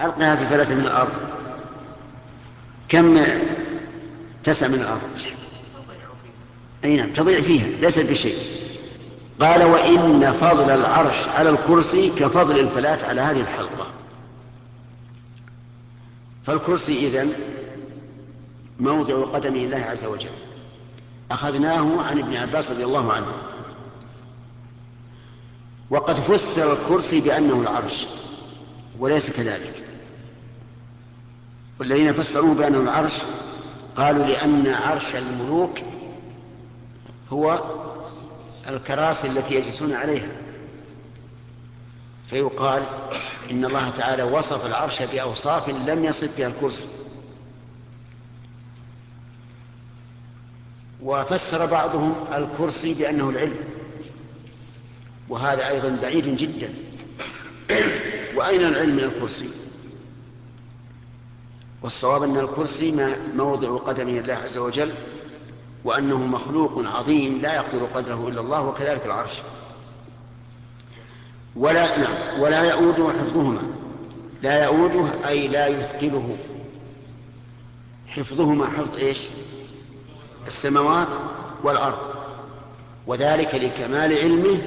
ألقها في فلة من الأرض. كم تسع من الأرض؟ أي نعم تضيع فيها ليست بشيء. قال وإن فضل العرش على الكرسي كفضل الفلاة على هذه الحلقة. فالكرسي إذن موضع قدم الله عز وجل. أخذناه عن ابن عباس رضي الله عنه. وقد فسر الكرسي بأنه العرش وليس كذلك. والذين فسروه بأنه العرش قالوا لأن عرش الملوك هو الكراسي التي يجلسون عليها. فيقال إن الله تعالى وصف العرش بأوصاف لم يصف بها الكرسي. وفسر بعضهم الكرسي بأنه العلم. وهذا أيضا بعيد جدا. وأين العلم من الكرسي؟ والصواب أن الكرسي موضع قدم الله عز وجل وأنه مخلوق عظيم لا يقدر قدره إلا الله وكذلك العرش. ولا نعم ولا يؤوده حفظهما. لا يؤوده أي لا يثقله. حفظهما حفظ إيش؟ السماوات والأرض. وذلك لكمال علمه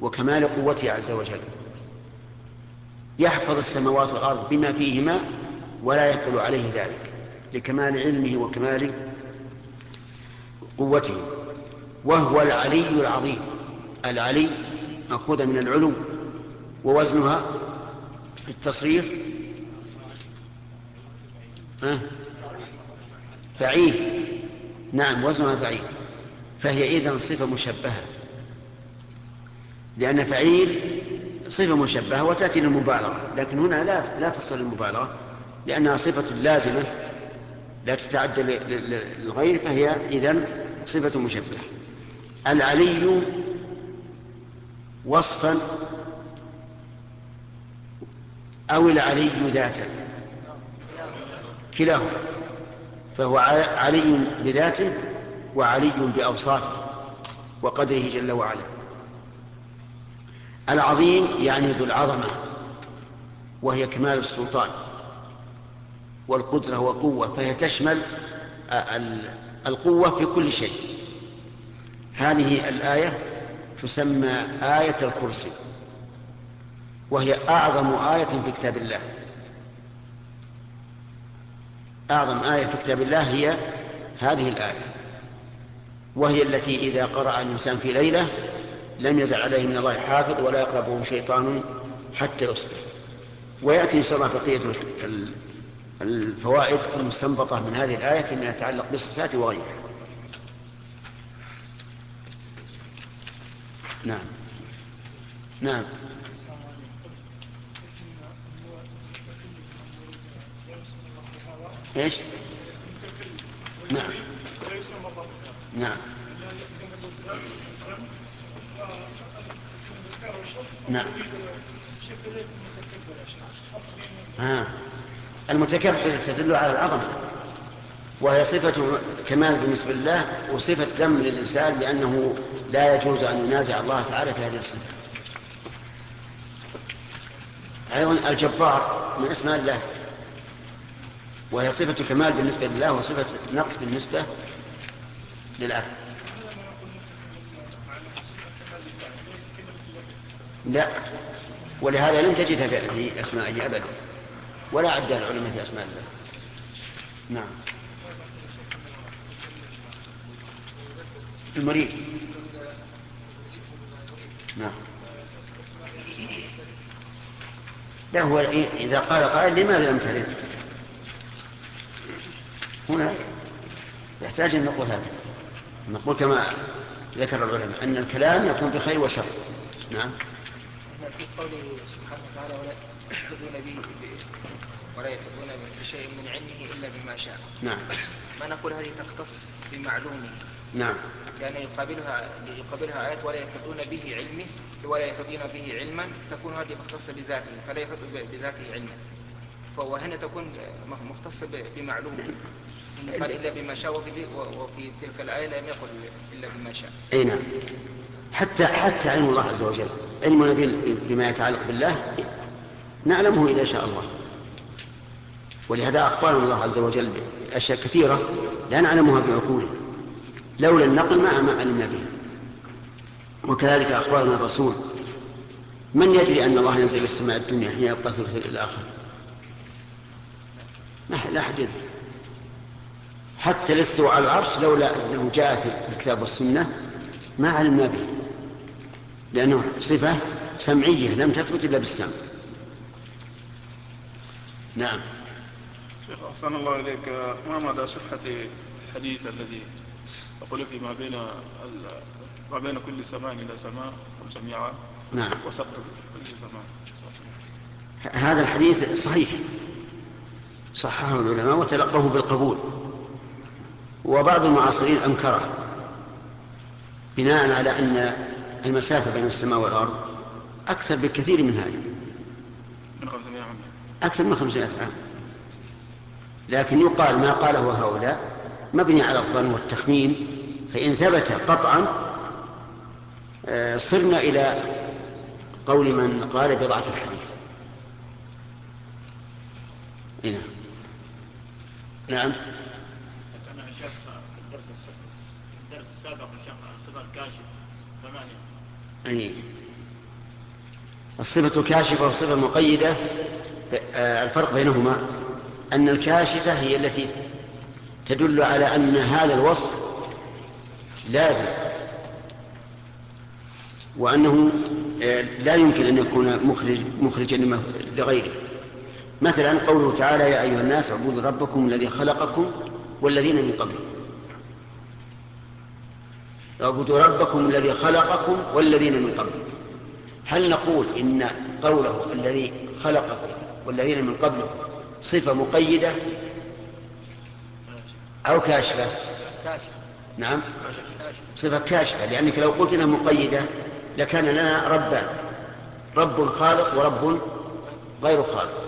وكمال قوته عز وجل. يحفظ السماوات والأرض بما فيهما ولا يثقل عليه ذلك لكمال علمه وكمال قوته. وهو العلي العظيم. العلي مأخوذة من العلو ووزنها في التصريف فعيل. نعم وزنها فعيل. فهي إذن صفة مشبهة. لأن فعيل صفة مشبهة وتأتي للمبالغة لكن هنا لا لا تصل للمبالغة. لأنها صفة لازمة لا تتعدى للغير فهي إذن صفة مشبهة. العلي وصفا أو العلي ذاتا. كلاهما. فهو علي بذاته وعلي بأوصافه وقدره جل وعلا. العظيم يعني ذو العظمة وهي كمال السلطان. والقدرة والقوة فهي تشمل القوة في كل شيء. هذه الآية تسمى آية الكرسي وهي أعظم آية في كتاب الله. أعظم آية في كتاب الله هي هذه الآية وهي التي إذا قرأ الإنسان في ليلة لم يزل عليه من الله حافظ ولا يقربه شيطان حتى يصبح. ويأتي إن شاء الله بقية الفوائد المستنبطة من هذه الآية فيما يتعلق بالصفات وغيرها. نعم. نعم. إيش؟ نعم. نعم. نعم. ها. المتكبر تدل على العظمة وهي صفة كمال بالنسبة لله وصفة ذم للإنسان لأنه لا يجوز أن ينازع الله تعالى في هذه الصفة. أيضا الجبار من أسماء الله وهي صفة كمال بالنسبة لله وصفة نقص بالنسبة للعبد. لا ولهذا لم تجدها في أسمائه أبدا. ولا عدها العلماء في أسماء الله. نعم. المريض. نعم. لا هو إذا قال قائل لماذا لم ترد؟ هنا يحتاج أن نقول هذا. نقول كما ذكر العلماء أن الكلام يكون بخير وشر. نعم. قوله سبحانه وتعالى ولا يحيطون به ولا يحيطون بشيء من علمه إلا بما شاء. نعم. ما نقول هذه تختص بمعلومه نعم. لأن يقابلها يقابلها آيات ولا يحيطون به علمه ولا يحيطون به علما تكون هذه مختصة بذاته فلا يحيط بذاته علما. وهنا تكون مختصة بمعلومه إن قال إلا بما شاء وفي, وفي تلك الآية لم يقل إلا بما شاء. أي نعم. حتى حتى علم الله عز وجل. علمنا بما يتعلق بالله نعلمه إذا شاء الله. ولهذا أخبرنا الله عز وجل بأشياء كثيرة لا نعلمها بعقولنا لولا النقل ما علمنا بها وكذلك أخبرنا الرسول من يدري أن الله ينزل السماء الدنيا حين يبقى الثلث الآخر؟ لا أحد يدري. حتى الاستواء على العرش لولا أنه جاء في الكتاب والسنة ما علمنا به. لأنه صفة سمعية لم تثبت إلا بالسمع. نعم. شيخ أحسن الله إليك. ما مدى صحة الحديث الذي يقول في ما بين ما بين كل سماء إلى سماء 500 عام نعم. وسقط كل سماء هذا الحديث صحيح. صححه العلماء وتلقوه بالقبول. وبعض المعاصرين أنكره بناء على أن المسافة بين السماء والأرض أكثر بكثير من هذا من 500 عام. أكثر من 500 عام. لكن يقال ما قاله هؤلاء مبني على الظن والتخمين فإن ثبت قطعا آه، صرنا إلى قول من قال بضعف الحديث. هنا. نعم. ذكرنا شيخ الدرس الدرس السابق شيخ الصفة الكاشفة ثمانية. أي الصفة الكاشفة والصفة المقيدة آه، الفرق بينهما أن الكاشفة هي التي تدل على أن هذا الوصف لازم وأنه آه، لا يمكن أن يكون مخرج مخرجا لغيره. مثلا قوله تعالى يا أيها الناس اعبدوا ربكم الذي خلقكم والذين من قبلكم. اعبدوا ربكم الذي خلقكم والذين من قبلكم. هل نقول إن قوله الذي خلقكم والذين من قبلكم صفة مقيدة أو كاشفة؟ كاشف نعم. كاشف صفة كاشفة لأنك لو قلت إنها مقيدة لكان لنا ربان رب خالق ورب غير خالق.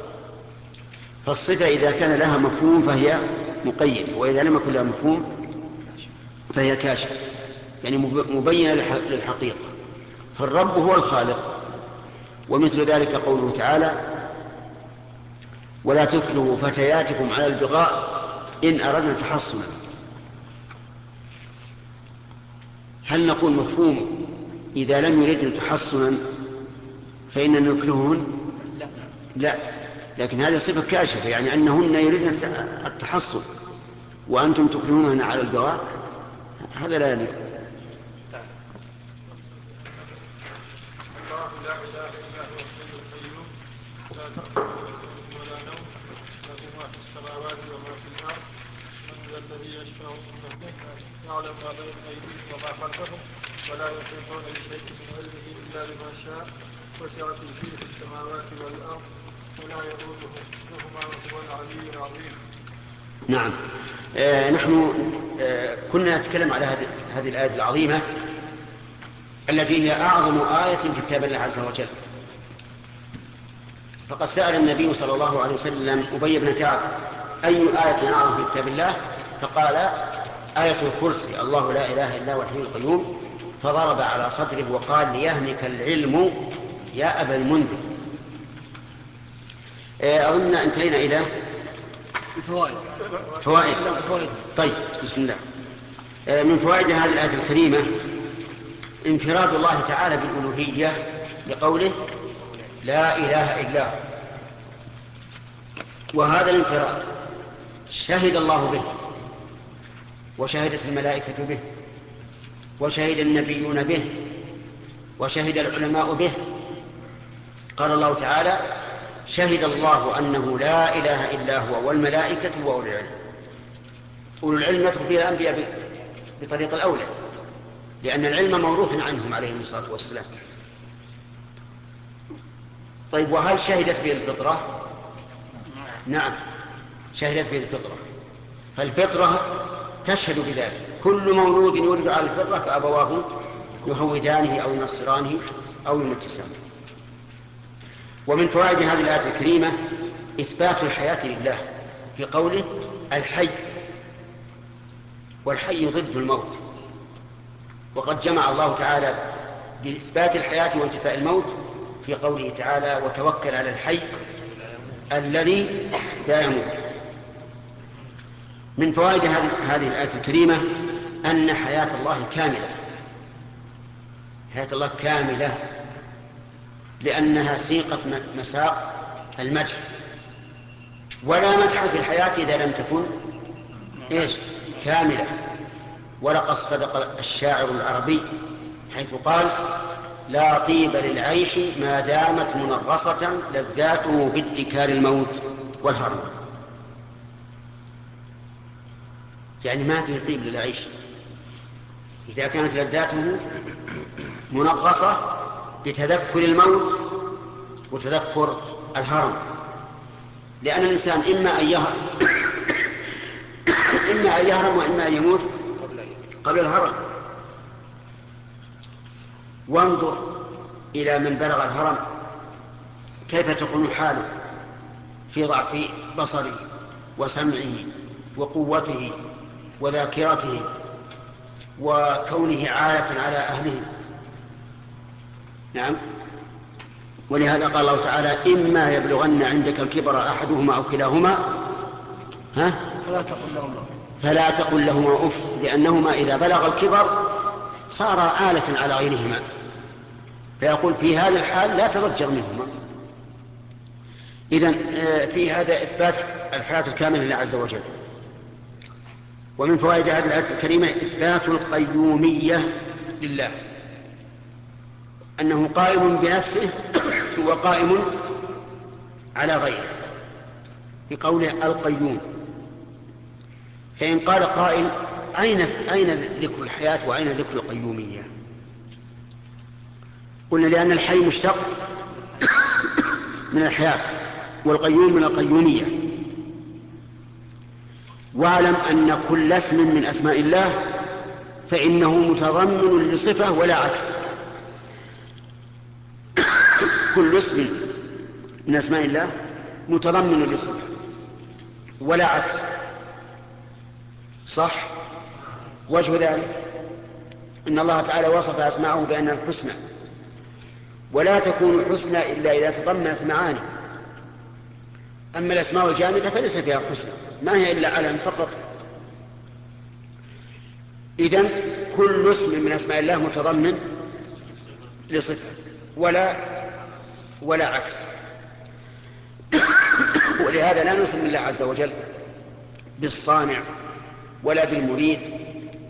فالصفة إذا كان لها مفهوم فهي مقيدة وإذا لم يكن لها مفهوم فهي كاشفة. يعني مبينة للحقيقة. فالرب هو الخالق ومثل ذلك قوله تعالى ولا تكرهوا فتياتكم على البغاء إن أردنا تحصنا. هل نقول مفهوم إذا لم يردن تحصنا فإننا نكرههن؟ لا لكن هذه صفة كاشفة يعني أنهن يريدن التحصن وأنتم تكرهونهن على البغاء؟ هذا لا يليق الله لا اله الا هو الحي القيوم لا تاخذه سنه ولا نوم له ما في السماوات وما في الأرض من ذا الذي يشفع عنده يعلم ما بين ايديهم وما خلفهم ولا يحيطون بشيء من علمه الا بما شاء وسع كرسيه السماوات والارض ولا يؤوده حفظهما وهو العلي العظيم نعم. آه نحن آه كنا نتكلم على هذه هذه الآية العظيمة التي هي أعظم آية في كتاب الله عز وجل. فقد سأل النبي صلى الله عليه وسلم أبي بن كعب أي آية أعظم في كتاب الله؟ فقال آية الكرسي الله لا إله إلا هو الحي القيوم. فضرب على صدره وقال ليهنك العلم يا أبا المنذر. آه، أظن انتهينا إلى الفوائد. فوائد. طيب بسم الله. آه، من فوائد هذه الآية الكريمة انفراد الله تعالى بالألوهية لقوله لا إله إلا هو. وهذا الانفراد شهد الله به وشهدت الملائكة به وشهد النبيون به وشهد العلماء به. قال الله تعالى شهد الله أنه لا إله إلا هو والملائكة وأولو العلم. أولو العلم يدخل فيها الأنبياء بطريق الأولى لأن العلم موروث عنهم عليهم الصلاة والسلام. طيب وهل شهدت به الفطرة؟ نعم شهدت به الفطرة. فالفطرة تشهد بذلك. كل مولود يولد على الفطرة فأبواه يهودانه أو ينصرانه أو يمجسانه ومن فوائد هذه الآية الكريمة إثبات الحياة لله في قوله الحي والحي ضد الموت. وقد جمع الله تعالى بإثبات الحياة وانتفاء الموت في قوله تعالى وتوكل على الحي الذي لا يموت. من فوائد هذه الآية الكريمة أن حياة الله كاملة. حياة الله كاملة لأنها سيقت مساق المدح. ولا مدح في الحياة إذا لم تكن إيش؟ كاملة. ولقد صدق الشاعر العربي حيث قال لا طيب للعيش ما دامت منغصة لذاته بادكار الموت والهرم. يعني ما في طيب للعيش. إذا كانت لذاته منغصة بتذكر الموت وتذكر الهرم. لأن الإنسان إما أن يهرم إما أن يهرم وإما أن يموت قبل الهرم. وانظر إلى من بلغ الهرم. كيف تكون حاله في ضعف بصره وسمعه وقوته وذاكرته وكونه عالة على أهله؟ نعم. ولهذا قال الله تعالى إما يبلغن عندك الكبر أحدهما أو كلاهما. ها؟ فلا تقل لهما فلا تقل لهما أف لأنهما إذا بلغ الكبر صار آلة على غيرهما. فيقول في هذا الحال لا تضجر منهما. إذا في هذا إثبات الحياة الكاملة لله عز وجل. ومن فوائد هذه الآية الكريمة إثبات القيومية لله. أنه قائم بنفسه وقائم على غيره. بقوله القيوم. فإن قال قائل أين أين ذكر الحياة وأين ذكر القيومية؟ قلنا لأن الحي مشتق من الحياة والقيوم من القيومية. واعلم أن كل اسم من أسماء الله فإنه متضمن لصفة ولا عكس. كل اسم من أسماء الله متضمن لصفة ولا عكس. صح؟ وجه ذلك أن الله تعالى وصف أسماءه بأنها الحسنى. ولا تكون حسنى إلا إذا تضمنت معاني. أما الأسماء الجامدة فليس فيها حسنى ما هي إلا علم فقط. اذا كل اسم من أسماء الله متضمن لصفة ولا ولا عكس. ولهذا لا نسمي الله عز وجل بالصانع ولا بالمريد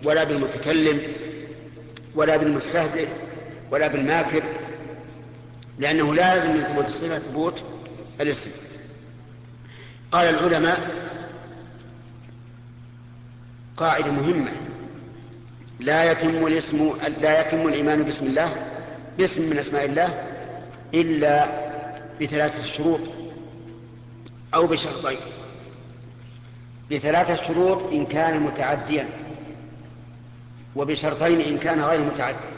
ولا بالمتكلم ولا بالمستهزئ ولا بالماكر. لأنه لازم من ثبوت الصفة ثبوت الاسم. قال العلماء قاعدة مهمة. لا يتم الاسم لا يتم الإيمان باسم الله باسم من أسماء الله إلا بثلاثة شروط أو بشرطين. بثلاثة شروط إن كان متعديا وبشرطين إن كان غير متعدي.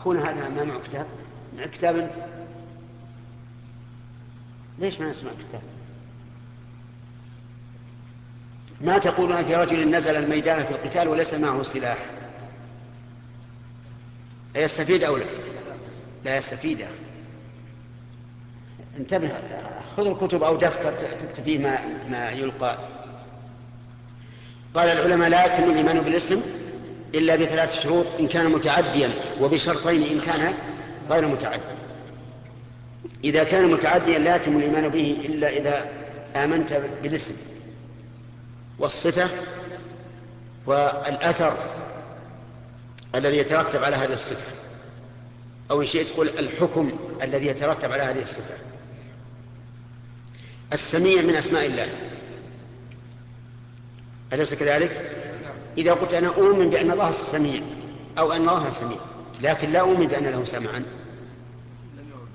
أخونا هذا ما معه كتاب؟ كتاب أنت؟ ليش ما نسمع كتاب؟ ما تقولون في رجل نزل الميدان في القتال وليس معه سلاح؟ يستفيد أو لا؟ لا يستفيد. انتبه خذ الكتب أو دفتر تكتب فيه ما, ما يلقى. قال العلماء لا يتم الإيمان بالاسم. إلا بثلاث شروط إن كان متعديا وبشرطين إن كان غير متعدي. إذا كان متعديا لا يتم الإيمان به إلا إذا آمنت بالاسم والصفة والأثر الذي يترتب على هذه الصفة. أو إن شئت تقول الحكم الذي يترتب على هذه الصفة. السميع من أسماء الله. أليس كذلك؟ إذا قلت أنا أؤمن بأن الله السميع أو أن الله سميع لكن لا أؤمن بأن له سمعا.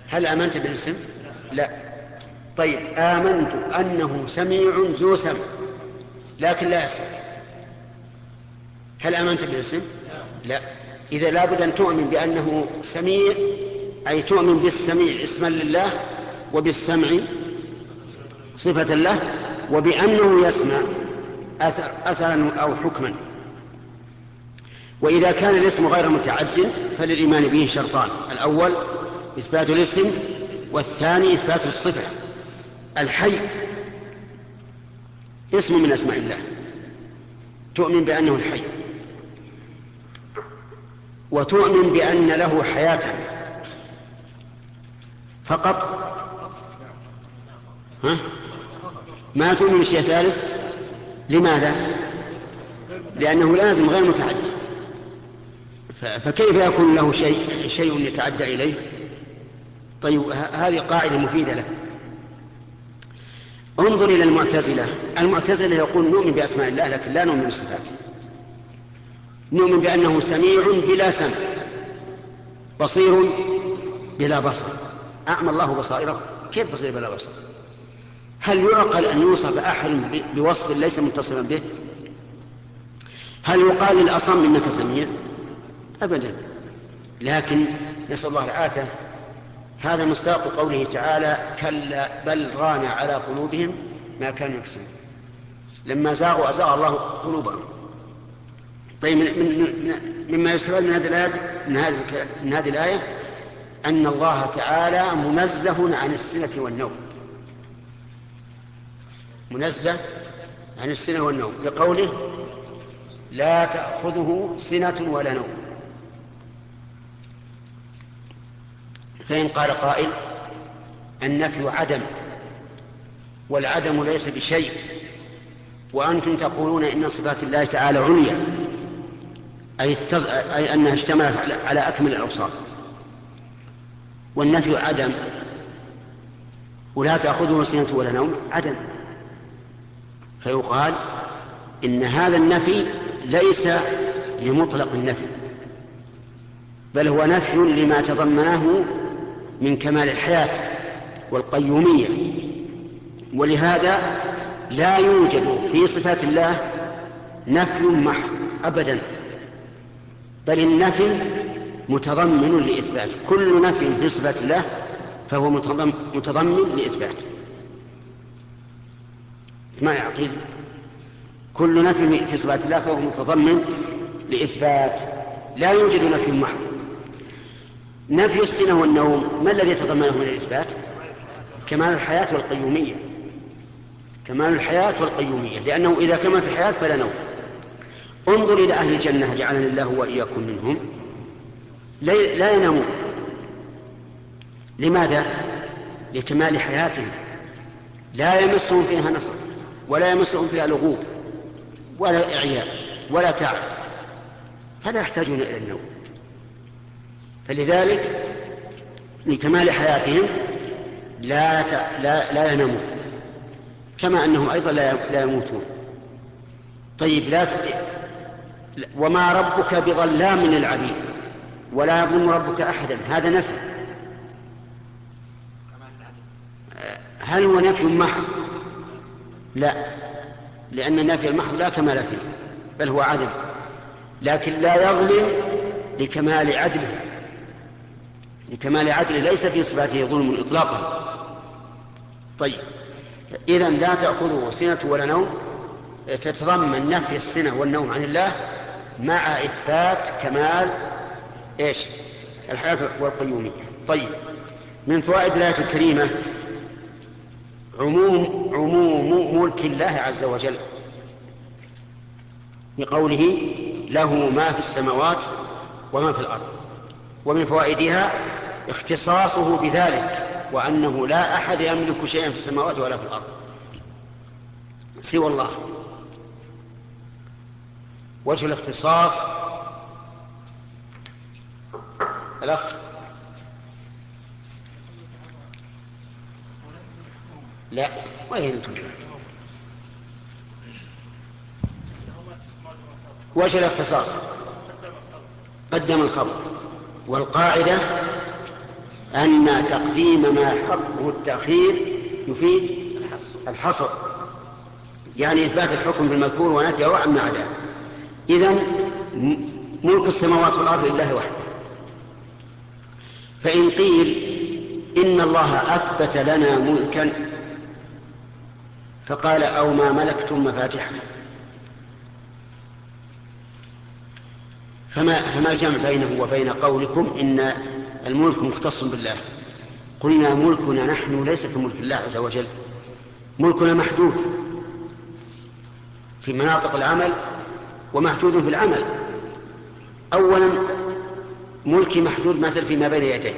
هل آمنت بالاسم؟ لا. طيب آمنت أنه سميع ذو سمع لكن لا يسمع. هل آمنت بالاسم؟ لا. إذا لابد أن تؤمن بأنه سميع أي تؤمن بالسميع اسما لله وبالسمع صفة له وبأنه يسمع أثر أثرا أو حكما. وإذا كان الاسم غير متعد فللإيمان به شرطان. الأول إثبات الاسم والثاني إثبات الصفة. الحي اسم من أسماء الله. تؤمن بأنه الحي. وتؤمن بأن له حياة. فقط. ها؟ ما تؤمن بشيء ثالث لماذا؟ لأنه لازم غير متعدي فكيف يكون له شيء شيء يتعدى إليه؟ طيب هذه قاعدة مفيدة له. انظر إلى المعتزلة. المعتزلة يقول نؤمن بأسماء الله لكن لا نؤمن بصفاته. نؤمن بأنه سميع بلا سمع بصير بلا بصر. أعمى الله بصائره. كيف بصير بلا بصر؟ هل يعقل أن يوصف أحد بوصف ليس متصفا به؟ هل يقال للأصم إنك سميع؟ أبدا. لكن نسأل الله العافية. هذا مصداق قوله تعالى كلا بل ران على قلوبهم ما كانوا يكسبون. لما زاغوا أزاغ الله قلوبهم. طيب من من مما يستفاد من هذه الآية من هذه من هذه الآية أن الله تعالى منزه عن السنة والنوم. منزه عن السنة والنوم. لقوله لا تأخذه سنة ولا نوم. فإن قال قائل النفي عدم والعدم ليس بشيء وأنتم تقولون إن صفات الله تعالى عليا أي, التز... أي أنها اشتملت على, على أكمل الأوصاف. والنفي عدم ولا تأخذه سنة ولا نوم عدم. فيقال إن هذا النفي ليس لمطلق النفي بل هو نفي لما تضمنه من كمال الحياة والقيومية. ولهذا لا يوجد في صفات الله نفي محض أبدا بل النفي متضمن لإثبات. كل نفي في صفات الله فهو متضمن لإثبات. ما يعقل كل نفي في صفات الله فهو متضمن لإثبات. لا يوجد نفي محض. نفي السنة والنوم ما الذي يتضمنه من الإثبات؟ كمال الحياة والقيومية. كمال الحياة والقيومية لأنه إذا كمل في الحياة فلا نوم. انظر إلى أهل الجنة جعلنا الله وإياكم منهم. لا ينامون. لماذا؟ لكمال حياتهم. لا يمسهم فيها نصر ولا يمسهم فيها لغوب ولا إعياء ولا تعب. فلا يحتاجون إلى النوم. فلذلك لكمال حياتهم لا لا لا ينامون كما أنهم أيضا لا يموتون. طيب لا وما ربك بظلام للعبيد ولا يظلم ربك احدا. هذا نفي. هل هو نفي محض؟ لا لأن نفي المحض لا كمال فيه بل هو عدم لكن لا يظلم لكمال عدله لكمال عدله ليس في صفاته ظلم اطلاقا. طيب اذا لا تاخذه سنة ولا نوم. تتضمن نفي السنة والنوم عن الله مع إثبات كمال إيش؟ الحياة والقيومية. طيب من فوائد الآية الكريمة عموم عموم ملك الله عز وجل. بقوله له ما في السماوات وما في الأرض. ومن فوائدها اختصاصه بذلك وأنه لا أحد يملك شيئا في السماوات ولا في الأرض. سوى الله. وجه الاختصاص الأخ. لا وين أنتم وجه الاختصاص. قدم الخبر. والقاعدة أن تقديم ما حقه التأخير يفيد الحصر. يعني إثبات الحكم بالمذكور ونفيه عما عداه إذا ملك السماوات والأرض لله وحده. فإن قيل إن الله أثبت لنا ملكا فقال أو ما ملكتم مفاتحه فما فما الجمع بينه وبين قولكم إن الملك مختص بالله. قلنا ملكنا نحن ليس كملك الله عز وجل. ملكنا محدود في مناطق العمل ومحدود في العمل. أولا ملكي محدود مثل فيما بين يدي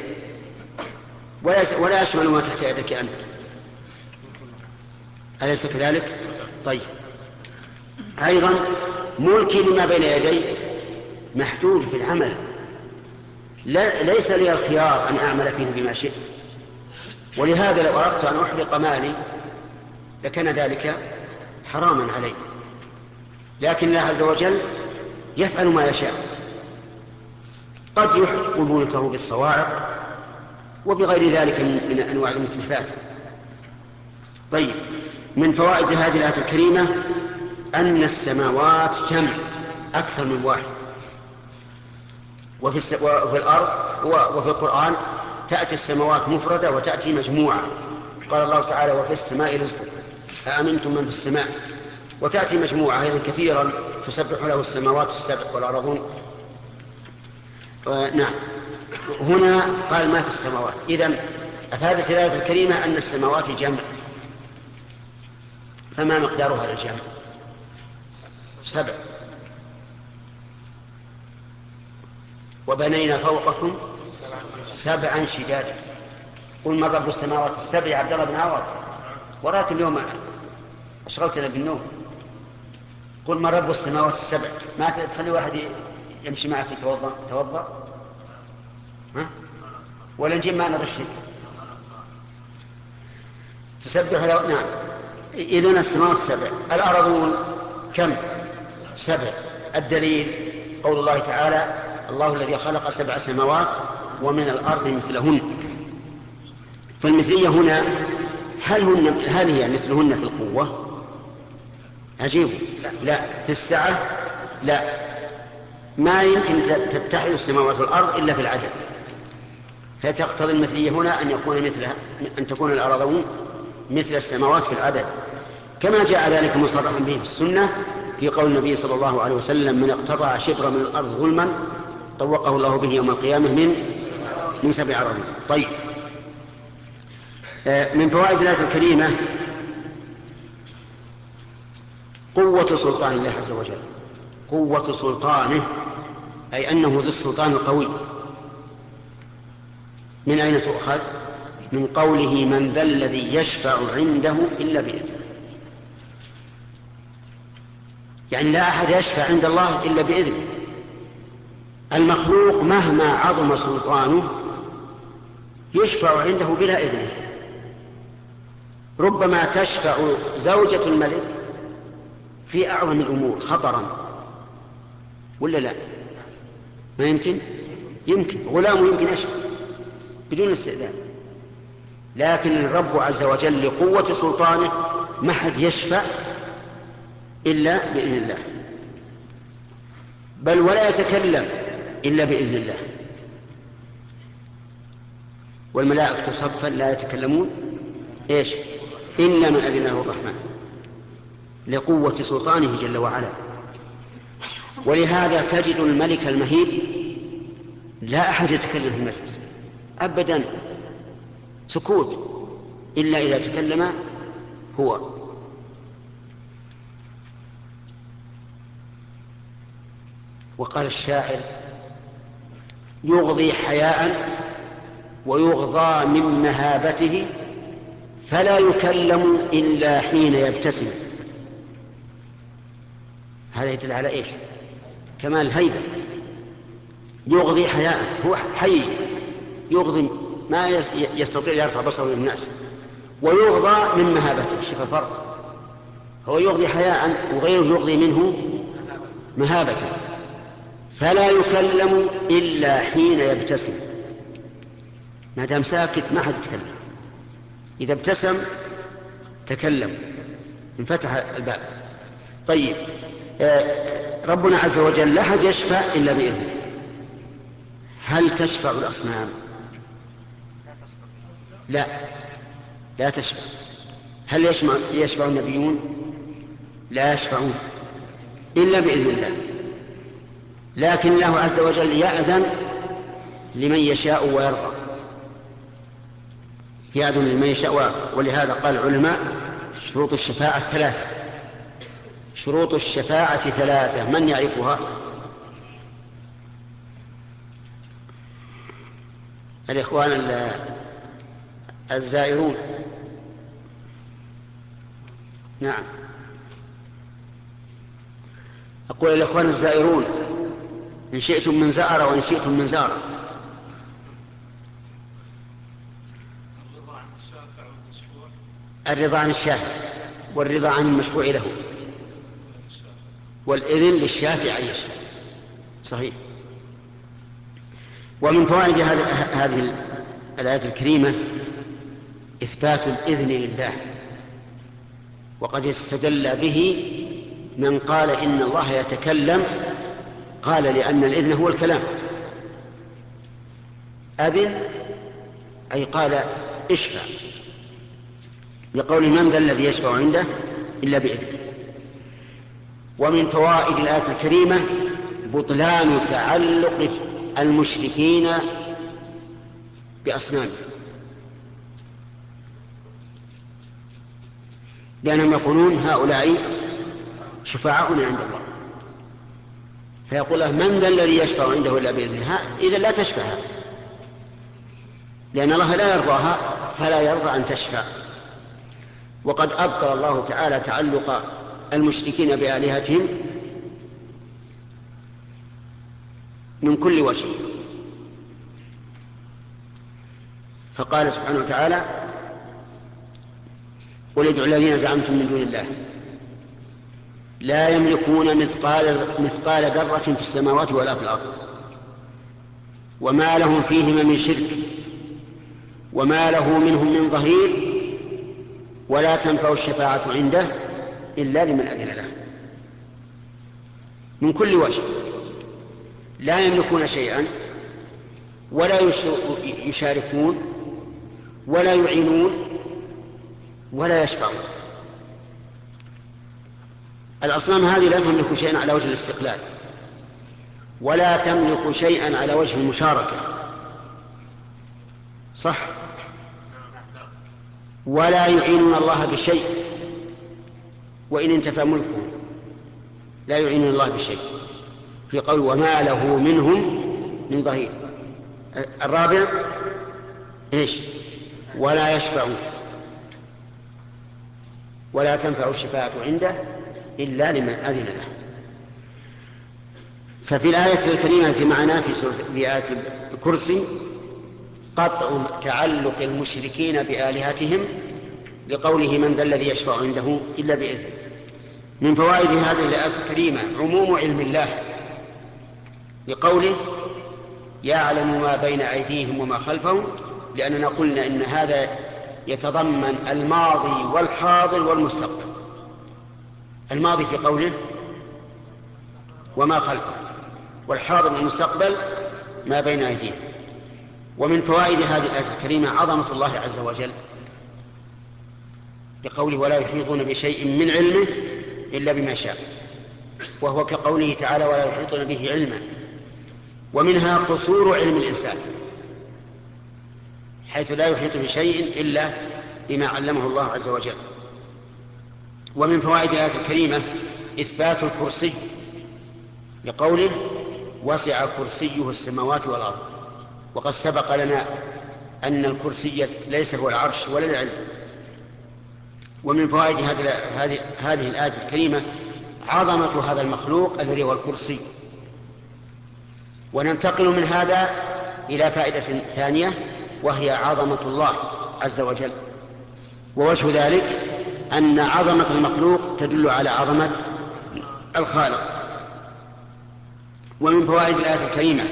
ولا يشمل ما تحت يدك أنت. أليس كذلك؟ طيب. أيضا ملكي لما بين يدي محدود في العمل. لا ليس لي الخيار أن أعمل فيه بما شئت. ولهذا لو أردت أن أحرق مالي لكان ذلك حراما علي. لكن الله عز وجل يفعل ما يشاء. قد يحرق ملكه بالصواعق وبغير ذلك من أنواع المتلفات. طيب من فوائد هذه الآية الكريمة أن السماوات جمع أكثر من واحد. وفي. وفي الأرض وفي القرآن تأتي السماوات مفردة وتأتي مجموعة. قال الله تعالى وفي السماء رزقكم. أأمنتم من في السماء؟ وتأتي مجموعة أيضا كثيرا تسبح له السماوات السبع والأرضون نعم. هنا قال ما في السماوات. إذا أفادت الآية الكريمة أن السماوات جمع. فما مقدار هذا الجمع؟ سبع. وبنينا فوقكم سبعا شدادا. قل من رب السماوات السبع يا عبد الله بن عوض. وراك اليوم أشغلتنا بالنوم. قل من رب السماوات السبع. ما تخلي واحد يمشي معك يتوضا توضا ها؟ ولا نجيب معنا رشيد. تسبح لو نعم. إذن السماوات السبع. الأرضون كم؟ سبع. الدليل قول الله تعالى الله الذي خلق سبع سماوات ومن الأرض مثلهن. فالمثلية هنا هل هن هل هي مثلهن في القوة؟ عجيب. لا, في السعة؟ لا. ما يمكن تتحد السماوات والأرض إلا في العدد. فتقتضي المثلية هنا أن يكون مثلها أن تكون الأرضون مثل السماوات في العدد؟ كما جاء ذلك مصرحا به في السنة في قول النبي صلى الله عليه وسلم من اقتطع شبرا من الأرض ظلما طوقه الله به يوم القيامة من من سبع أراضين طيب. آه، من فوائد الآية الكريمة قوة سلطان الله عز وجل. قوة سلطانه أي أنه ذو السلطان القوي. من أين تؤخذ؟ من قوله من ذا الذي يشفع عنده إلا بإذنه يعني لا أحد يشفع عند الله إلا بإذنه. المخلوق مهما عظم سلطانه يشفع عنده بلا إذنه. ربما تشفع زوجة الملك في أعظم الأمور خطرا. ولا لا؟ ما يمكن؟ يمكن. غلامه يمكن يشفع بدون استئذان. لكن الرب عز وجل لقوة سلطانه ما حد يشفع إلا بإذن الله. بل ولا يتكلم إلا بإذن الله. والملائكة صفا لا يتكلمون. إيش؟ إلا من أذن له الرحمن. لقوة سلطانه جل وعلا. ولهذا تجد الملك المهيب لا أحد يتكلم في المجلس. أبدا. سكوت. إلا إذا تكلم هو. وقال الشاعر يغضي حياء ويغضى من مهابته فلا يكلم إلا حين يبتسم. هذا يدل على إيش؟ كمال الهيبة يغضي حياء هو حي. يغضي ما يستطيع يرفع بصره للناس. ويغضى من مهابته. شوف الفرق. هو يغضي حياء وغيره يغضي منه مهابة فلا يكلم إلا حين يبتسم. ما دام ساكت ما حد يتكلم. إذا ابتسم تكلم. انفتح الباب. طيب. آه، ربنا عز وجل لا أحد يشفع إلا بإذنه. هل تشفع الأصنام؟ لا. لا تشفع. هل يشفع, يشفع النبيون؟ لا يشفعون إلا بإذن الله. لكن الله عز وجل يأذن لمن يشاء ويرضى. يأذن لمن يشاء ويرضى. ولهذا قال العلماء شروط الشفاعة ثلاثة. شروط الشفاعة ثلاثة. من يعرفها؟ الإخوان الزائرون. نعم. أقول الإخوان الزائرون. إن شئتم من زأر وإن شئتم من زار الرضا عن الشافع والرضا عن المشفوع له. والإذن للشافع أن يشفع. صحيح. ومن فوائد هذه الآية الكريمة إثبات الإذن لله. وقد استدل به من قال إن الله يتكلم قال لأن الإذن هو الكلام. أذن أي قال اشفع. لقول من ذا الذي يشفع عنده؟ إلا بإذنه. ومن فوائد الآية الكريمة بطلان تعلق المشركين بأصنامهم لأنهم يقولون هؤلاء شفعاؤنا عند الله. فيقول له من ذا الذي يشفع عنده إلا بإذنه؟ إذا لا تشفع. لأن الله لا يرضاها فلا يرضى أن تشفع. وقد أبطل الله تعالى تعلق المشركين بآلهتهم من كل وجه. فقال سبحانه وتعالى قل ادعوا الذين زعمتم من دون الله لا يملكون مثقال مثقال ذرة في السماوات ولا في الأرض. وما لهم فيهما من شرك وما له منهم من ظهير ولا تنفع الشفاعة عنده إلا لمن أذن له. من كل وجه. لا يملكون شيئا ولا يشاركون ولا يعينون ولا يشفعون. الأصنام هذه لا تملك شيئا على وجه الاستقلال ولا تملك شيئا على وجه المشاركة. صح؟ ولا يعينون الله بشيء وإن انتفى ملكهم لا يعينون الله بشيء. في قول وما له منهم من ظهير. الرابع إيش؟ ولا يشفعون. ولا تنفع الشفاعة عنده إلا لمن أذن له. ففي الآية الكريمة التي معنا في سورة في آية الكرسي قطع تعلق المشركين بآلهتهم لقوله من ذا الذي يشفع عنده إلا بإذنه من فوائد هذه الآية الكريمة عموم علم الله لقوله يعلم ما بين أيديهم وما خلفهم لأننا قلنا إن هذا يتضمن الماضي والحاضر والمستقبل. الماضي في قوله وما خلفه والحاضر والمستقبل ما بين أيديهم. ومن فوائد هذه الآية الكريمة عظمة الله عز وجل لقوله ولا يحيطون بشيء من علمه إلا بما شاء وهو كقوله تعالى ولا يحيطون به علما. ومنها قصور علم الإنسان حيث لا يحيط بشيء إلا بما علمه الله عز وجل. ومن فوائد الآية الكريمة إثبات الكرسي لقوله وسع كرسيه السماوات والأرض. وقد سبق لنا أن الكرسي ليس هو العرش ولا العلم. ومن فوائد هذه هذه الآية الكريمة عظمة هذا المخلوق الذي هو الكرسي. وننتقل من هذا إلى فائدة ثانية وهي عظمة الله عز وجل. ووجه ذلك أن عظمة المخلوق تدل على عظمة الخالق. ومن فوائد الآية الكريمة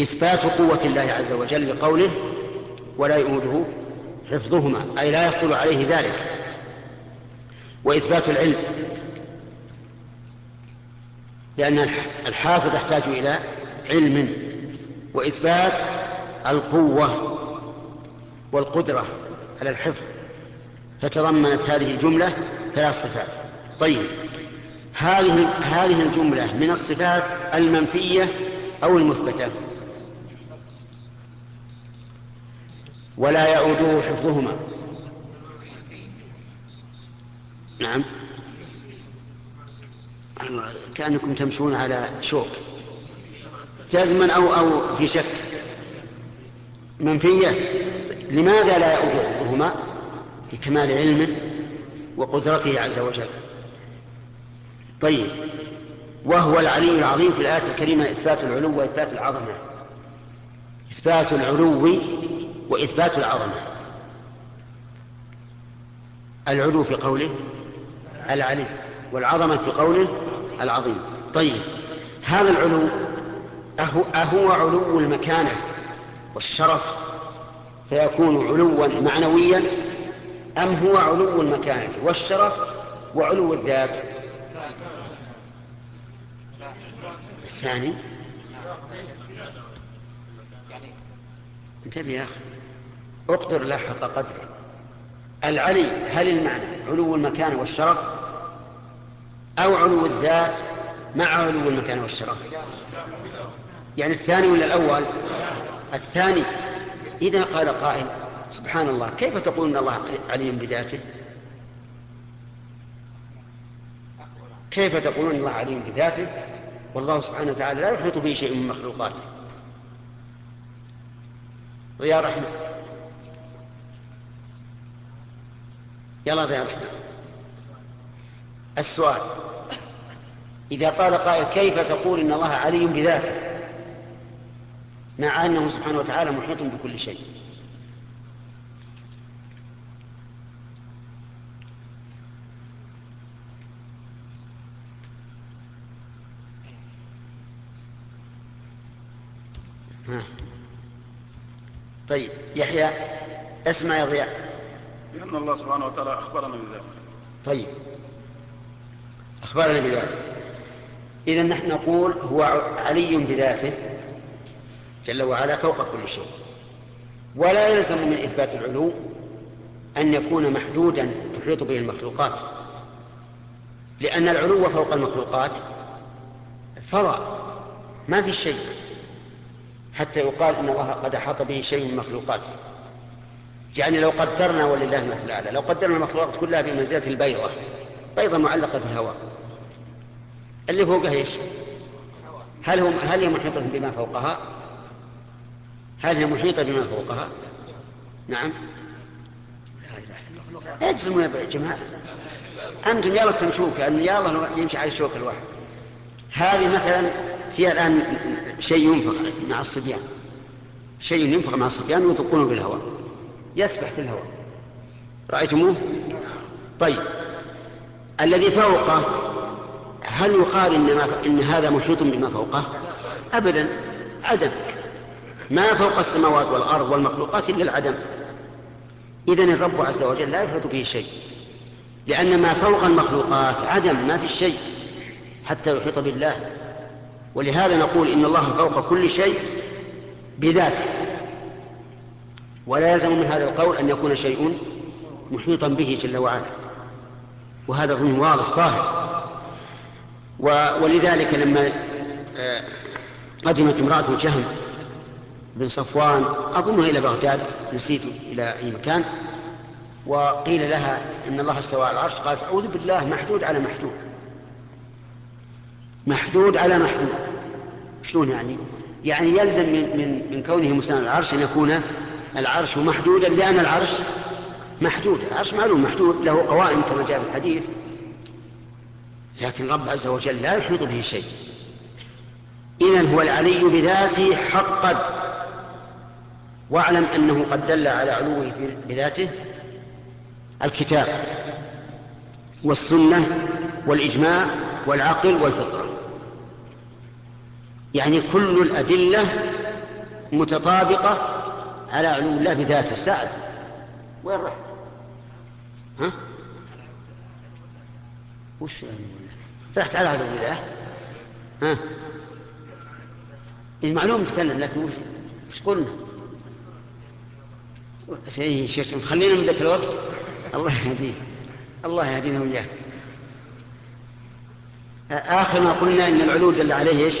إثبات قوة الله عز وجل لقوله ولا يؤوده حفظهما أي لا يثقل عليه ذلك. وإثبات العلم لأن الحافظ يحتاج إلى علم. وإثبات القوة والقدرة على الحفظ. فتضمنت هذه الجملة ثلاث صفات. طيب هذه هذه الجملة من الصفات المنفية أو المثبتة؟ ولا يعوده حفظهما. نعم. كأنكم تمشون على شوك جزما أو أو في شك. منفية؟ لماذا لا يعود حفظهما؟ لكمال علمه وقدرته عز وجل. طيب وهو العلي العظيم في الآية الكريمة إثبات العلو وإثبات العظمة. إثبات العلو وإثبات العظمة. العلو في قوله العلي والعظمة في قوله العظيم. طيب هذا العلو أهو, أهو علو المكانة والشرف فيكون علوا معنويا أم هو علو المكانة والشرف وعلو الذات؟ الثاني. انتبه يا أخي. أقدر لا حق قدره العلي هل المعنى علو المكان والشرف أو علو الذات مع علو المكان والشرف؟ يعني الثاني ولا الأول؟ الثاني. إذا قال قائل سبحان الله. كيف تقول أن الله علي بذاته؟ كيف تقولون الله عليم بذاته؟ والله سبحانه وتعالى لا يحيط به شيء من مخلوقاته. ضياء رحمة يلا ضياء رحمة السؤال. إذا قال قائل كيف تقول إن الله علي بذاته؟ مع أنه سبحانه وتعالى محيط بكل شيء ها. طيب يحيى؟ اسمع يا ضياء. لأن الله سبحانه وتعالى أخبرنا بذلك. طيب. أخبرنا بذلك. إذا نحن نقول هو علي بذاته جل وعلا فوق كل شيء. ولا يلزم من إثبات العلو أن يكون محدودا تحيط به المخلوقات. لأن العلو فوق المخلوقات فضاء. ما في شيء. حتى يقال إن الله قد أحاط به شيء من مخلوقاته يعني لو قدرنا ولله المثل الأعلى لو قدرنا المخلوقات كلها بمنزلة البيضة بيضة معلقة في الهواء اللي فوقها إيش؟ هل هم هل هي محيطة بما فوقها؟ هل هي محيطة بما فوقها؟ نعم اجزموا يا جماعة أنتم يلا تمشوا كأن يا الله يمشي على الشوك الواحد هذه مثلا فيها الآن شيء ينفق مع الصبيان. شيء ينفق مع الصبيان ويطلقونه في الهواء. يسبح في الهواء. رأيتموه؟ طيب. الذي فوقه هل يقال إن, ما إن هذا محيط بما فوقه؟ أبدا. عدم. ما فوق السماوات والأرض والمخلوقات إلا العدم. إذن الرب عز وجل لا يحيط به شيء. لأن ما فوق المخلوقات عدم ما في شيء. حتى يحيط بالله. ولهذا نقول إن الله فوق كل شيء بذاته. ولا يلزم من هذا القول أن يكون شيء محيطا به جل وعلا. وهذا ظن واضح ظاهر. ولذلك لما آه، قدمت امرأة جهم بن صفوان أظنها إلى بغداد نسيت إلى أي مكان وقيل لها إن الله استوى على العرش قالت أعوذ بالله محدود على محدود. محدود على محدود. شلون يعني؟ يعني يلزم من, من, من كونه مسند العرش أن يكون العرش محدودا لأن العرش محدود. العرش معلوم محدود له قوائم كما جاء في الحديث. لكن الرب عز وجل لا يحيط به شيء. إذا هو العلي بذاته حقا. واعلم أنه قد دل على علوه بذاته الكتاب والسنة والإجماع والعقل والفطرة. يعني كل الأدلة متطابقة على علو الله بذاته سعد وين رحت؟ ها؟ وش يعني رحت على علو الله؟ ها؟ المعلوم تكلم لكن وش قلنا؟ خلينا من ذاك الوقت الله يهديه الله يهدينا وياه آخر ما قلنا إن العلو دل عليه إيش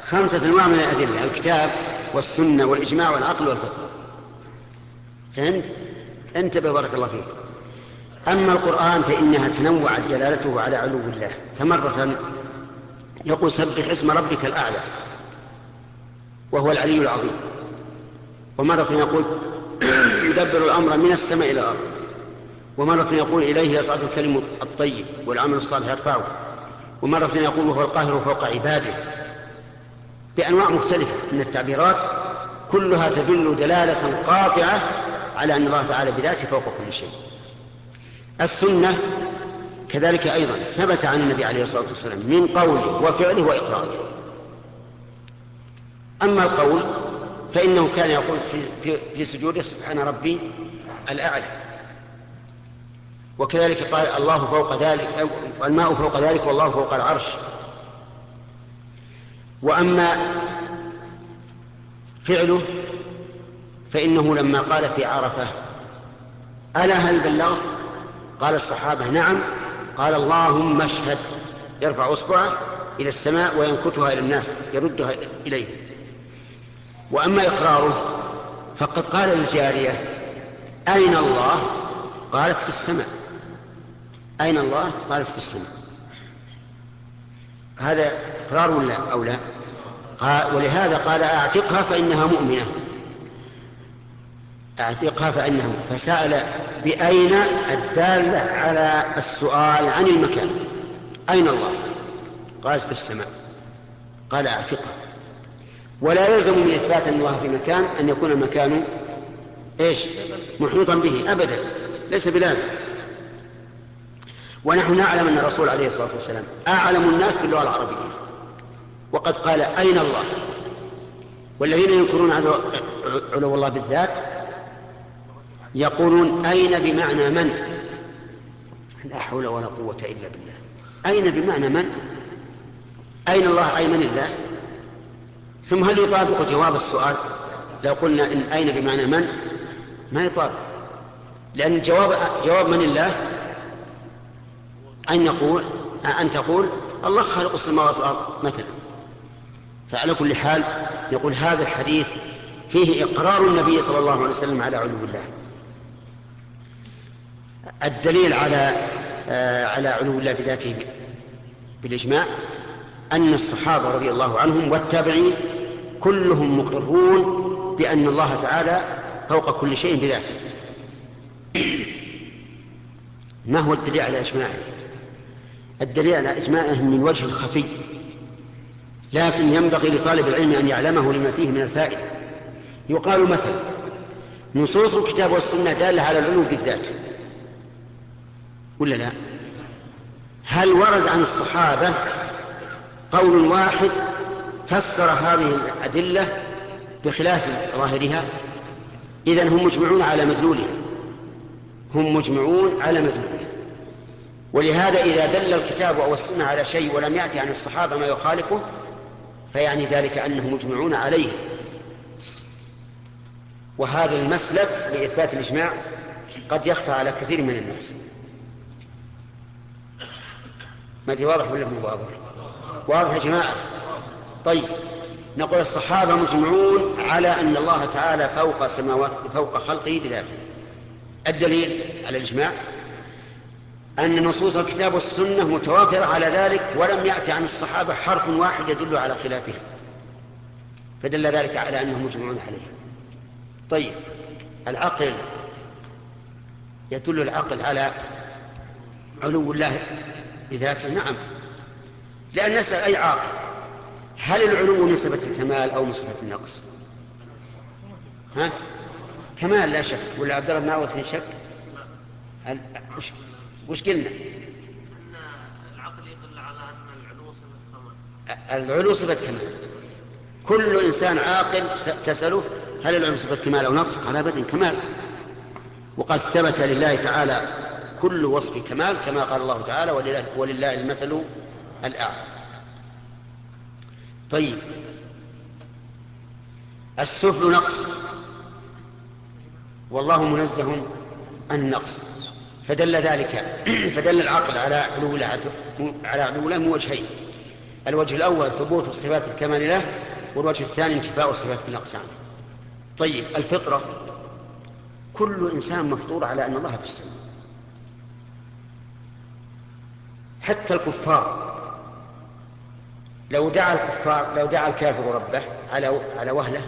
خمسة أنواع من الأدلة الكتاب والسنة والإجماع والعقل والفطرة فهمت؟ انتبه بارك الله فيك. أما القرآن فإنها تنوعت دلالته على علو الله. فمرة يقول سبح اسم ربك الأعلى وهو العلي العظيم. ومرة يقول يدبر الأمر من السماء إلى الأرض. ومرة يقول إليه يصعد الكلم الطيب والعمل الصالح يرفعه. ومرة يقول وهو القاهر فوق عباده. بأنواع مختلفة من التعبيرات كلها تدل دلالة قاطعة على أن الله تعالى بذاته فوق كل شيء. السنة كذلك أيضا ثبت عن النبي عليه الصلاة والسلام من قوله وفعله وإقراره. أما القول فإنه كان يقول في, في, سجوده سبحان ربي الأعلى. وكذلك قال الله فوق ذلك الماء فوق ذلك والله فوق العرش. وأما فعله فإنه لما قال في عرفة ألا هل بلغت؟ قال الصحابة نعم. قال اللهم اشهد. يرفع أصبعه إلى السماء وينكتها إلى الناس يردها إليه. وأما إقراره فقد قال للجارية أين الله؟ قالت في السماء. أين الله؟ قالت في السماء. هذا إقرار ولا أو لا؟ قال ولهذا قال أعتقها فإنها مؤمنة. أعتقها فإنها فسأل بأين الدالة على السؤال عن المكان؟ أين الله؟ قالت في السماء. قال أعتقها. ولا يلزم من إثبات أن الله في مكان أن يكون المكان إيش؟ محيطا به. ابدا. ليس بلازم. ونحن نعلم أن الرسول عليه الصلاة والسلام أعلم الناس باللغة العربية. وقد قال أين الله؟ والذين ينكرون علو الله بالذات يقولون أين بمعنى من؟ لا حول ولا قوة إلا بالله. أين بمعنى من؟ أين الله؟ أي من الله؟ ثم هل يطابق جواب السؤال؟ لو قلنا إن أين بمعنى من؟ ما يطابق. لأن جواب جواب من الله؟ أن يقول أن تقول الله خالق السماوات والأرض مثلا. فعلى كل حال يقول هذا الحديث فيه إقرار النبي صلى الله عليه وسلم على علو الله. الدليل على آه، على علو الله بذاته بالإجماع أن الصحابة رضي الله عنهم والتابعين كلهم مقرون بأن الله تعالى فوق كل شيء بذاته. ما هو الدليل على إجماعه؟ الدليل على إجماعه من وجه خفي لكن ينبغي لطالب العلم أن يعلمه لما فيه من الفائدة. يقال مثلا نصوص الكتاب والسنة دالة على العلو بالذات. ولا لا؟ هل ورد عن الصحابة قول واحد فسر هذه الأدلة بخلاف ظاهرها؟ إذن هم مجمعون على مدلولها. هم مجمعون على مدلولها. ولهذا إذا دل الكتاب أو السنة على شيء ولم يأتي عن الصحابة ما يخالفه فيعني ذلك أنهم مجمعون عليه. وهذا المسلك لإثبات الإجماع قد يخفى على كثير من الناس. ما دي واضح ولا مو واضح؟ واضح يا جماعة؟ طيب نقول الصحابة مجمعون على أن الله تعالى فوق سماوات فوق خلقه بذاته. الدليل على الإجماع؟ أن نصوص الكتاب والسنة متوافرة على ذلك ولم يأتي عن الصحابة حرف واحد يدل على خلافها. فدل ذلك على أنهم مجمعون عليها. طيب العقل. يدل العقل على علو الله بذاته. نعم. لأن نسأل أي عاقل؟ هل العلو من صفة الكمال أو من صفة النقص؟ ها؟ كمال لا شك. ولا عبد الله بن عوض في شك؟ هل... وش... قلنا؟ العقل يدل على أن العلو صفة كمال. العلو صفة كمال. كل إنسان عاقل تسأله هل العلو صفة كمال أو نقص؟ قال أبدا كمال. وقد ثبت لله تعالى كل وصف كمال كما قال الله تعالى ولله, ولله المثل الأعلى. طيب. السفل نقص. والله منزه عن النقص فدل ذلك فدل العقل على علو على علو له من وجهين. الوجه الأول ثبوت صفات الكمال له والوجه الثاني انتفاء صفات النقص عنه طيب الفطرة. كل إنسان مفطور على أن الله في السماء. حتى الكفار. لو دعا الكفار لو دعا الكافر ربه على على وهله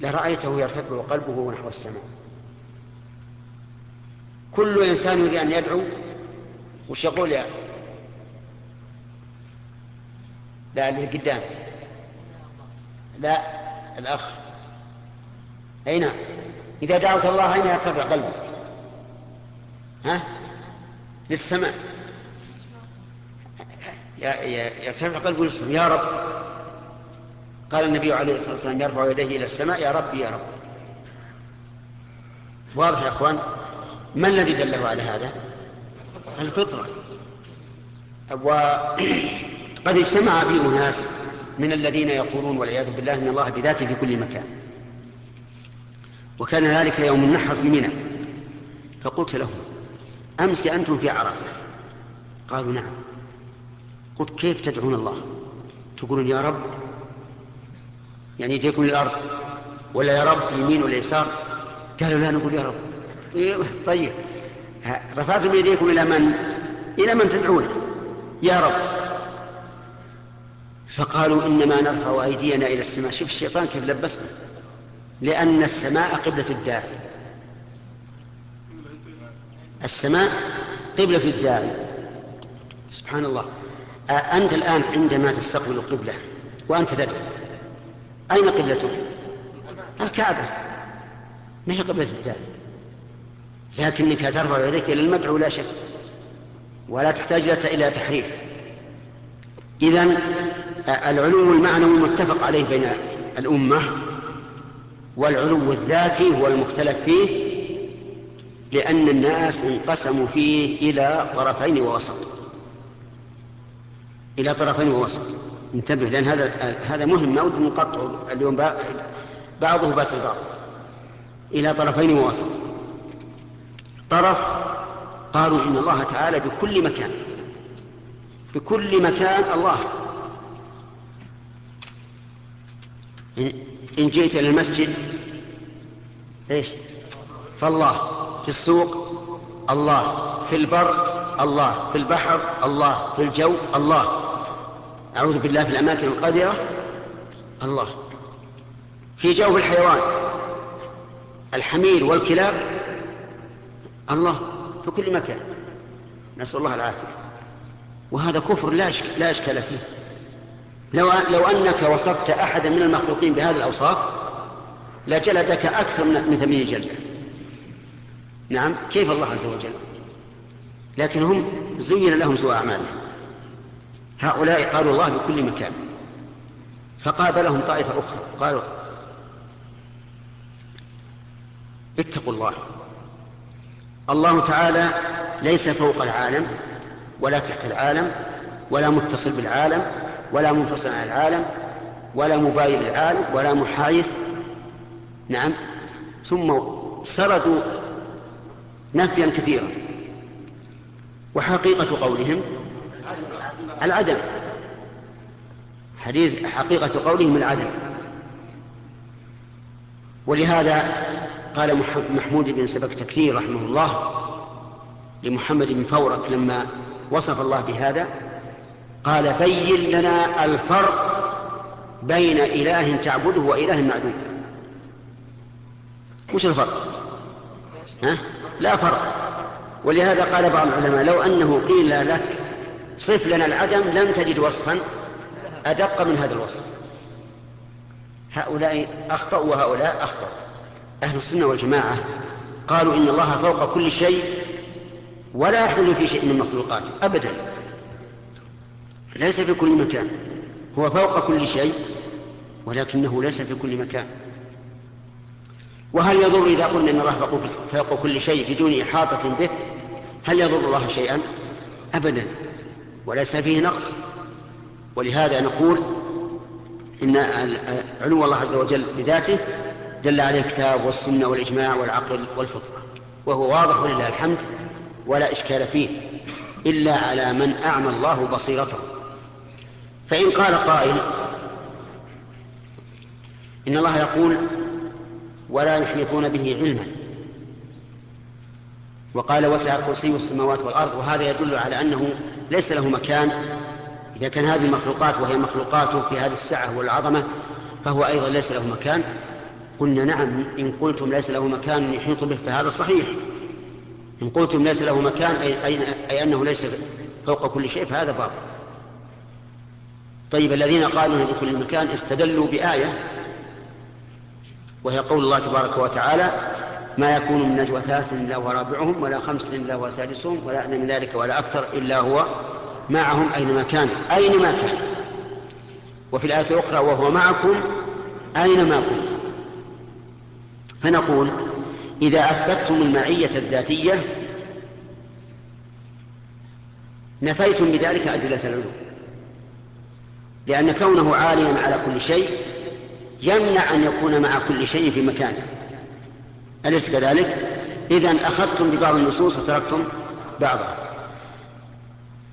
لرأيته يرتفع قلبه نحو السماء. كل إنسان يريد أن يدعو وش يقول يا لا اللي قدام. لا الأخ. أي نعم. إذا دعوت الله أين يرتفع قلبك؟ ها؟ للسماء. يرتفع قلبه للسماء. يا رب. قال النبي عليه الصلاة والسلام يرفع يديه إلى السماء. يا رب يا رب. واضح يا أخوان؟ ما الذي دله على هذا؟ الفطرة. وقد اجتمع فيه ناس من الذين يقولون والعياذ بالله إن الله بذاته في كل مكان. وكان ذلك يوم النحر في منى. فقلت لهم أمس أنتم في عرفة؟ قالوا نعم. قلت كيف تدعون الله؟ تقولون يا رب. يعني يجيكم الأرض ولا يا رب يمين ولا يسار؟ قالوا لا نقول يا رب. طيب. رفعتم يديكم إلى من؟ إلى من تدعونه؟ يا رب. فقالوا إنما نرفع أيدينا إلى السماء. شوف الشيطان كيف لبسنا. لأن السماء قبلة الداعي. السماء قبلة الداعي. سبحان الله. أنت الآن عندما تستقبل القبلة وأنت تدعو أين قبلتك؟ الكعبة. ما هي قبلة الداعي؟ لكنك ترفع يديك إلى المدعو لا شك. ولا تحتاج إلى تحريف. إذا العلو المعنوي متفق عليه بين الأمة والعلو الذاتي هو المختلف فيه لأن الناس انقسموا فيه إلى طرفين ووسط. إلى طرفين ووسط. انتبه لأن هذا هذا مهم ما ودي نقطعه اليوم بعضه بات البعض إلى طرفين ووسط. طرف قالوا إن الله تعالى بكل مكان بكل مكان الله. إن جئت إلى المسجد إيش؟ فالله. في السوق الله. في البر الله. في البحر الله. في الجو الله. أعوذ بالله في الأماكن القذرة الله. في جوف الحيوان الحمير والكلاب الله في كل مكان. نسأل الله العافية. وهذا كفر لا لا إشكال فيه. لو لو أنك وصفت أحدا من المخلوقين بهذه الأوصاف لجلدك أكثر من ثمانين جلدة نعم كيف الله عز وجل؟ لكن هم زين لهم سوء أعمالهم. هؤلاء قالوا الله بكل مكان. فقابلهم طائفة أخرى قالوا اتقوا الله. الله تعالى ليس فوق العالم ولا تحت العالم ولا متصل بالعالم ولا منفصل عن العالم ولا مباين للعالم ولا محايث. نعم. ثم سردوا نفيا كثيرا. وحقيقة قولهم العدم. حديث حقيقة قولهم العدم. ولهذا قال محمود بن سبك تكثير رحمه الله لمحمد بن فورك لما وصف الله بهذا قال بين لنا الفرق بين إله تعبده وإله معدوم. وش الفرق؟ ها؟ لا فرق. ولهذا قال بعض العلماء لو أنه قيل لك صف لنا العدم لم تجد وصفا أدق من هذا الوصف. هؤلاء أخطأوا وهؤلاء أخطأوا. أهل السنة والجماعة قالوا إن الله فوق كل شيء ولا يحل في شيء من مخلوقاته أبدا. ليس في كل مكان. هو فوق كل شيء ولكنه ليس في كل مكان. وهل يضر إذا قلنا إن الله فوق كل شيء بدون إحاطة به؟ هل يضر الله شيئا؟ أبدا. وليس فيه نقص. ولهذا نقول إن علو الله عز وجل بذاته دل عليه الكتاب والسنة والإجماع والعقل والفطرة وهو واضح ولله الحمد ولا إشكال فيه إلا على من أعمى الله بصيرته. فإن قال قائل إن الله يقول ولا يحيطون به علما. وقال وسع كرسي السماوات والأرض وهذا يدل على أنه ليس له مكان. إذا كان هذه المخلوقات وهي مخلوقاته في هذه السعة والعظمة فهو أيضا ليس له مكان. قلنا نعم إن قلتم ليس له مكان يحيط به فهذا صحيح. إن قلتم ليس له مكان أي, أي, أنه ليس فوق كل شيء فهذا باطل. طيب الذين قالوا بكل مكان استدلوا بآية وهي قول الله تبارك وتعالى ما يكون من نجوى ثلاث إلا هو رابعهم ولا خمس إلا هو سادسهم ولا أدنى من ذلك ولا أكثر إلا هو معهم أينما كان. أينما كان. وفي الآية الأخرى وهو معكم أينما كنتم. فنقول إذا أثبتتم المعية الذاتية نفيتم بذلك أدلة العلوم. لأن كونه عاليا على كل شيء يمنع أن يكون مع كل شيء في مكانه. أليس كذلك؟ إذا أخذتم ببعض النصوص وتركتم بعضها.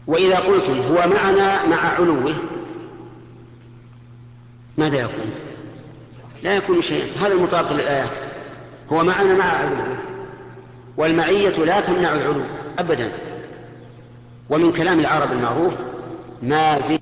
وإذا قلتم هو معنا مع علوه ماذا يكون؟ لا يكون شيئا. هذا المطابق للآيات. هو معنا مع علوه والمعية لا تمنع العلو أبدا. ومن كلام العرب المعروف ما زد